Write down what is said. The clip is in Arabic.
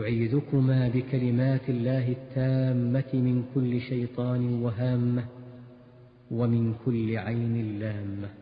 أعيذكما بكلمات الله التامة من كل شيطان وهامة ومن كل عين لامة.